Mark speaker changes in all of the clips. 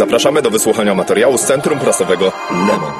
Speaker 1: Zapraszamy do wysłuchania materiału z Centrum Prasowego Lemon.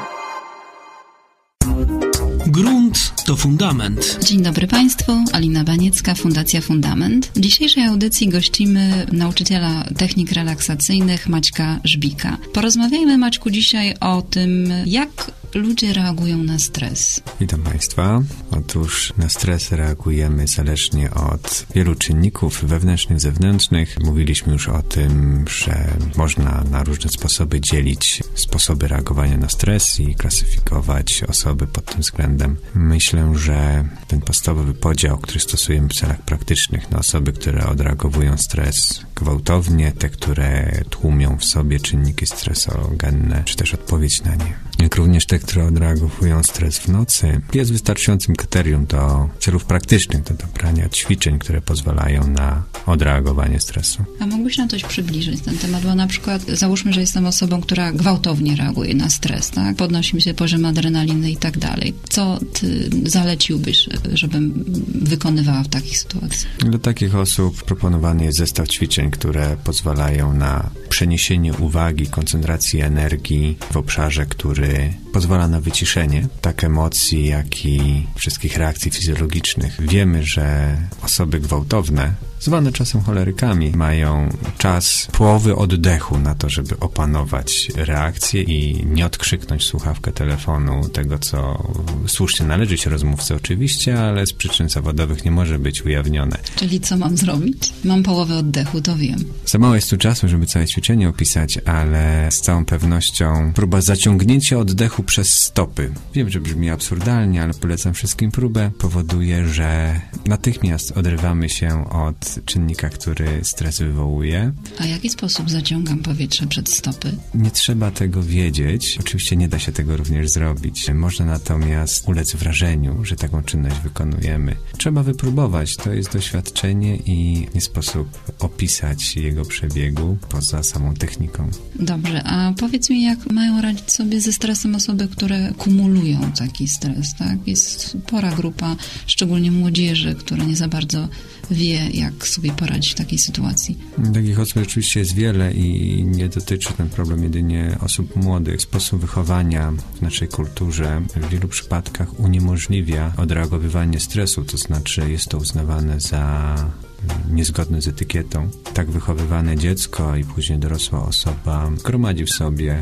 Speaker 2: Grunt to fundament.
Speaker 3: Dzień dobry Państwu, Alina Baniecka, Fundacja Fundament. W dzisiejszej audycji gościmy nauczyciela technik relaksacyjnych Maćka Żbika. Porozmawiajmy Maćku dzisiaj o tym, jak ludzie reagują na stres.
Speaker 4: Witam Państwa. Otóż na stres reagujemy zależnie od wielu czynników wewnętrznych, zewnętrznych. Mówiliśmy już o tym, że można na różne sposoby dzielić sposoby reagowania na stres i klasyfikować osoby pod tym względem. Myślę, że ten podstawowy podział, który stosujemy w celach praktycznych na osoby, które odreagowują stres gwałtownie, te, które tłumią w sobie czynniki stresogenne, czy też odpowiedź na nie. Jak również te, które odreagowują stres w nocy, jest wystarczającym kryterium do celów praktycznych, do dobrania ćwiczeń, które pozwalają na odreagowanie stresu.
Speaker 3: A mógłbyś nam coś przybliżyć ten temat? Bo na przykład załóżmy, że jestem osobą, która gwałtownie reaguje na stres, tak? Podnosi mi się poziom adrenaliny i tak dalej. Co ty zaleciłbyś, żebym wykonywała w takich sytuacjach?
Speaker 4: Dla takich osób proponowany jest zestaw ćwiczeń, które pozwalają na przeniesienie uwagi, koncentracji energii w obszarze, który pozwala na wyciszenie tak emocji, jak i wszystkich reakcji fizjologicznych. Wiemy, że osoby gwałtowne, zwane czasem cholerykami, mają czas połowy oddechu na to, żeby opanować reakcję i nie odkrzyknąć słuchawkę telefonu tego, co słusznie należy się rozmówcy oczywiście, ale z przyczyn zawodowych nie może być ujawnione.
Speaker 3: Czyli co mam zrobić? Mam połowę oddechu, to wiem.
Speaker 4: Za mało jest tu czasu, żeby całe ćwiczenie opisać, ale z całą pewnością próba zaciągnięcia oddechu przez stopy. Wiem, że brzmi absurdalnie, ale polecam wszystkim próbę. Powoduje, że natychmiast odrywamy się od czynnika, który stres wywołuje.
Speaker 3: A w jaki sposób zaciągam powietrze przed stopy?
Speaker 4: Nie trzeba tego wiedzieć. Oczywiście nie da się tego również zrobić. Można natomiast ulec wrażeniu, że taką czynność wykonujemy. Trzeba wypróbować. To jest doświadczenie i nie sposób opisać jego przebiegu poza samą techniką.
Speaker 3: Dobrze, a powiedz mi, jak mają radzić sobie ze stresem osoby, które kumulują taki stres, tak? Jest spora grupa, szczególnie młodzieży, która nie za bardzo wie, jak sobie poradzić w takiej sytuacji.
Speaker 4: Takich osób rzeczywiście jest wiele i nie dotyczy ten problem jedynie osób młodych. Sposób wychowania w naszej kulturze w wielu przypadkach uniemożliwia odreagowywanie stresu, to znaczy jest to uznawane za niezgodne z etykietą. Tak wychowywane dziecko i później dorosła osoba gromadzi w sobie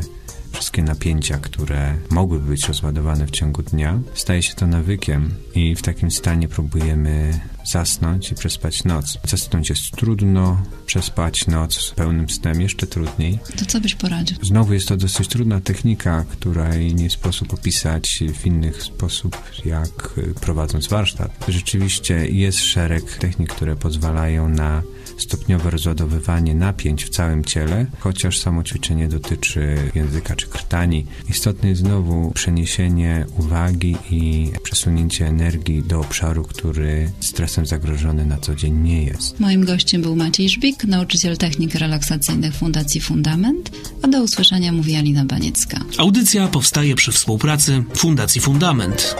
Speaker 4: wszystkie napięcia, które mogłyby być rozładowane w ciągu dnia, staje się to nawykiem i w takim stanie próbujemy zasnąć i przespać noc. Zasnąć jest trudno, przespać noc pełnym snem jeszcze trudniej.
Speaker 3: To co byś poradził?
Speaker 4: Znowu jest to dosyć trudna technika, której nie sposób opisać w innych sposób, jak prowadząc warsztat. Rzeczywiście jest szereg technik, które pozwalają na stopniowe rozładowywanie napięć w całym ciele, chociaż samo ćwiczenie dotyczy języka czy krtani. Istotne jest znowu przeniesienie uwagi i przesunięcie energii do obszaru, który stresem zagrożony na co dzień nie jest.
Speaker 3: Moim gościem był Maciej Żbik, nauczyciel technik relaksacyjnych Fundacji Fundament, a do usłyszenia mówi Alina Baniecka.
Speaker 2: Audycja powstaje przy współpracy Fundacji Fundament.